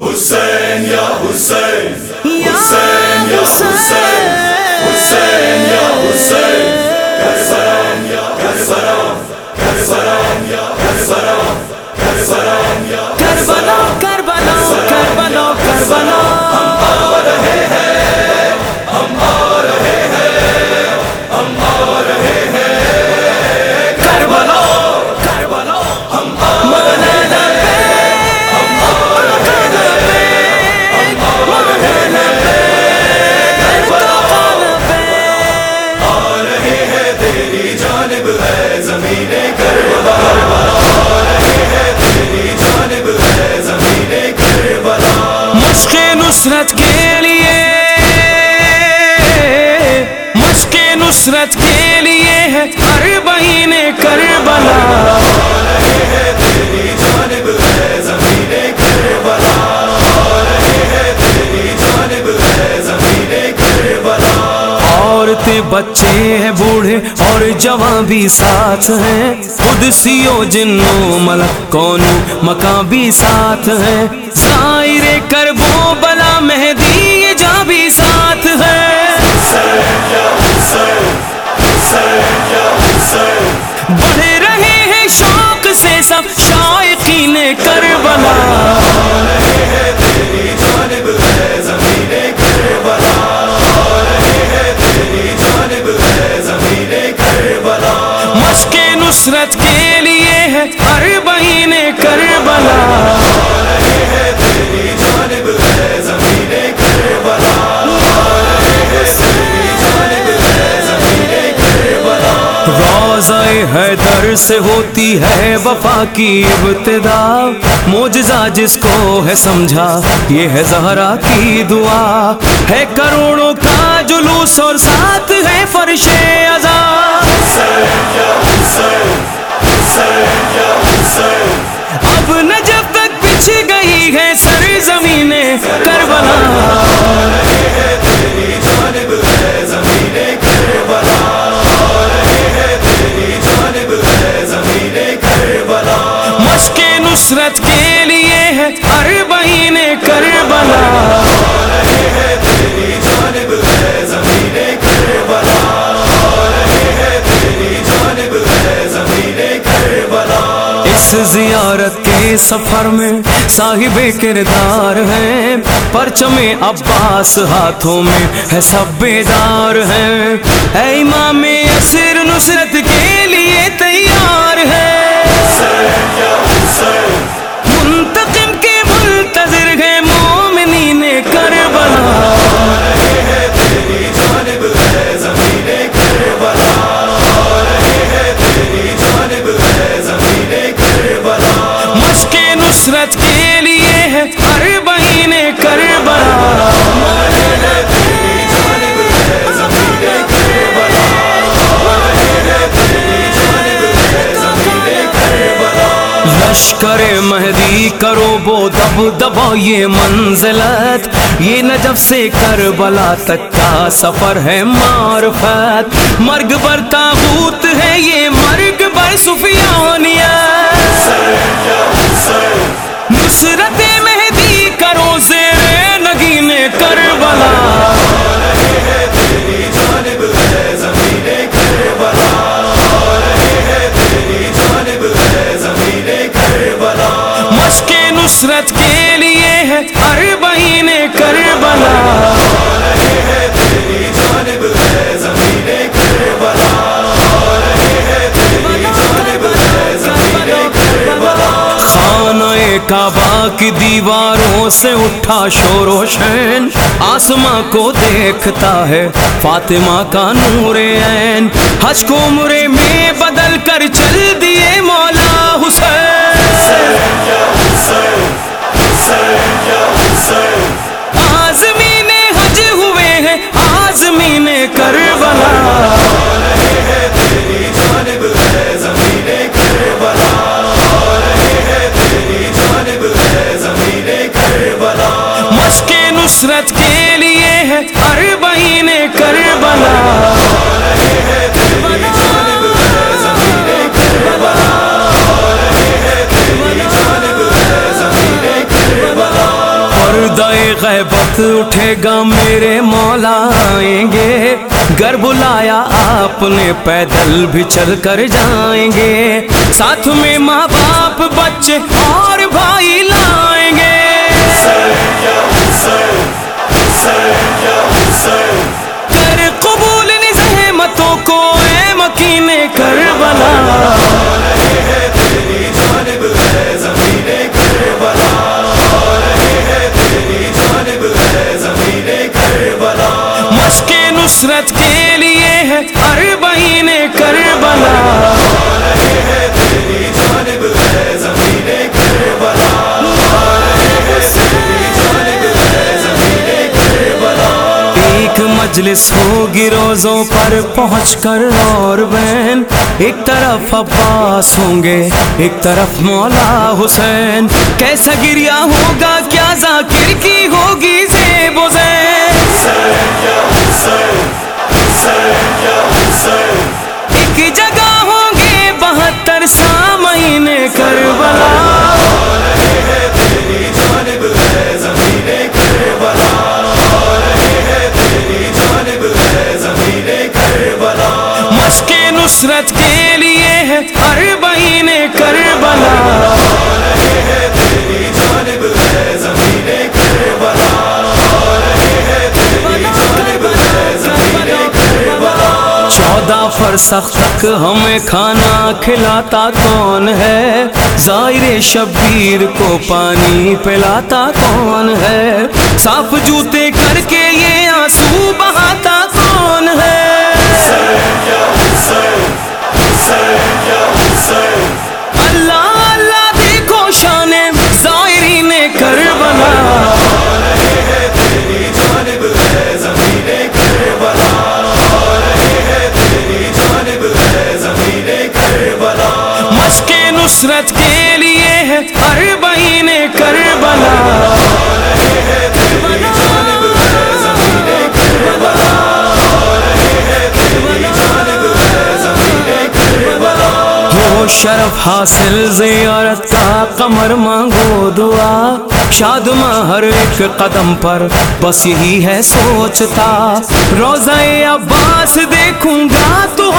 حسین یا حسین حسین یا حسین اور جوان بھی ساتھ ہیں۔ خود سیو جنو ملک کون مکان بھی ساتھ ہیں۔ ظاہر کربو بلا مہدی جا بھی ساتھ ہے بڑھ رہے ہیں شوق سے سب، شائقین کربلا۔ روزہ حیدر سے ہوتی ہے وفا کی ابتدا۔ موجزہ جس کو ہے سمجھا، یہ ہے زہرا کی دعا۔ ہے کروڑوں کا جلوس اور ساتھ ہے فرش ازا حسین یا اب نجب تک پچھ گئی ہے سر زمین کربلا۔ سفر میں صاحب کردار ہیں پرچم عباس ہاتھوں میں ہے، سب بیدار ہیں اے امام اسر نصرت کے لیے تیار ہے۔ لشکر مہدی کرو بو دب دبا یہ منزلت۔ یہ نجب سے کربلا تک کا سفر ہے معرفت۔ مرگ بر تابوت ہے یہ مرگ بر سفیانیت۔ نصرت مہدی کرو زیر نگین کربلا۔ کعبہ کی دیواروں سے اٹھا شور و شین۔ آسماں کو دیکھتا ہے فاطمہ کا نور عین۔ حج کو عمرے میں بدل کر چل دیا غیبت اٹھے گا میرے مولا، آئیں گے۔ گھر بلایا آپ نے پیدل بھی چل کر جائیں گے۔ ساتھ میں ماں باپ، بچے اور بھائی لائیں گے۔ کر قبول نظہمتوں کو اے مکین کربلا۔ مجلس ہوگی روزوں پر پہنچ کر اور بین ایک طرف عباس ہوں گے، ایک طرف مولا حسین۔ کیسا گریا ہوگا، کیا ذاکر کی ہو سخت تک ہمیں کھانا کھلاتا کون ہے؟ ظاہر شبیر کو پانی پلاتا کون ہے؟ صاف جوتے کر کے یہ آنسو بہا شرف حاصل، زیارت کا قمر مانگو دعا۔ شادماں ہر ایک قدم پر، بس یہی ہے سوچتا۔ روزہ عباس دیکھوں گا، تو